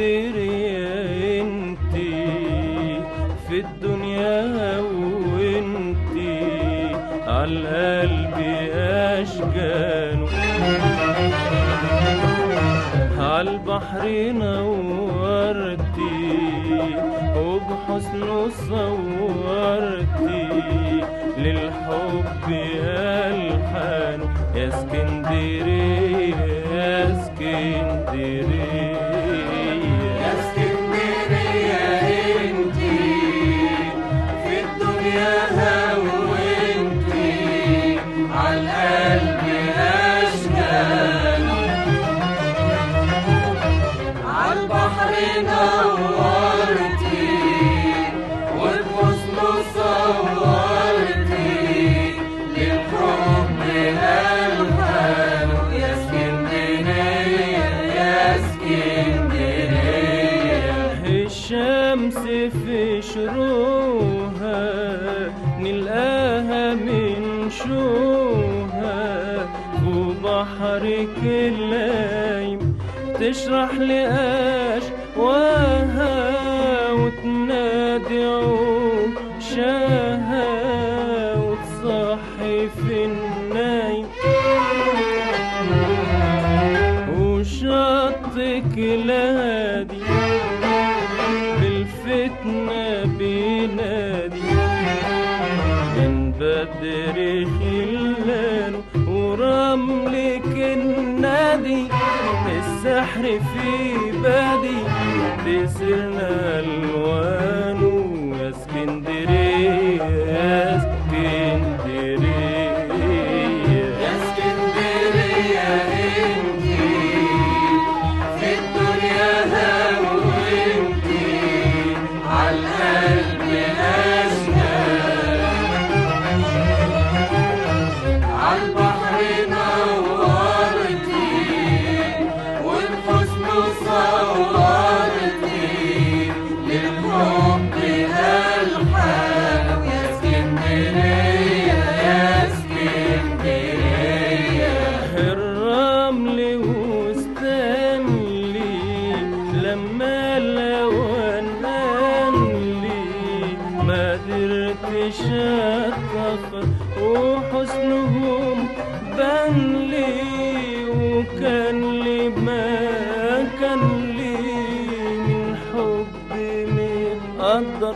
اسكندرية انتي في الدنيا عالقلب اشجانه عالبحر نورتي وبحسنه صورتي للحب ألحانه. يا اسكندرية يا اسكندرية. شروقها نلقاها من شوها. وبحرك اللايم تشرح لي أشواها وتنادي عشاها وتصحي في النايم. وشطك لادي بالفتنة بينادي من بدر خلانه ورملك النادي. السحر في بادي. تسرنا الوانه يا اتأخر وحسنهم بان لي وكان لي ما كان لي من حب مقدر.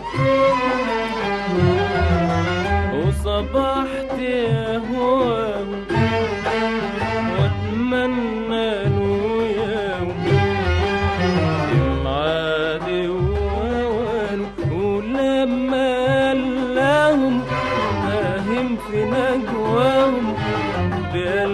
وصبحت اهواه واتمنى فاهم في نجواهم بقلبي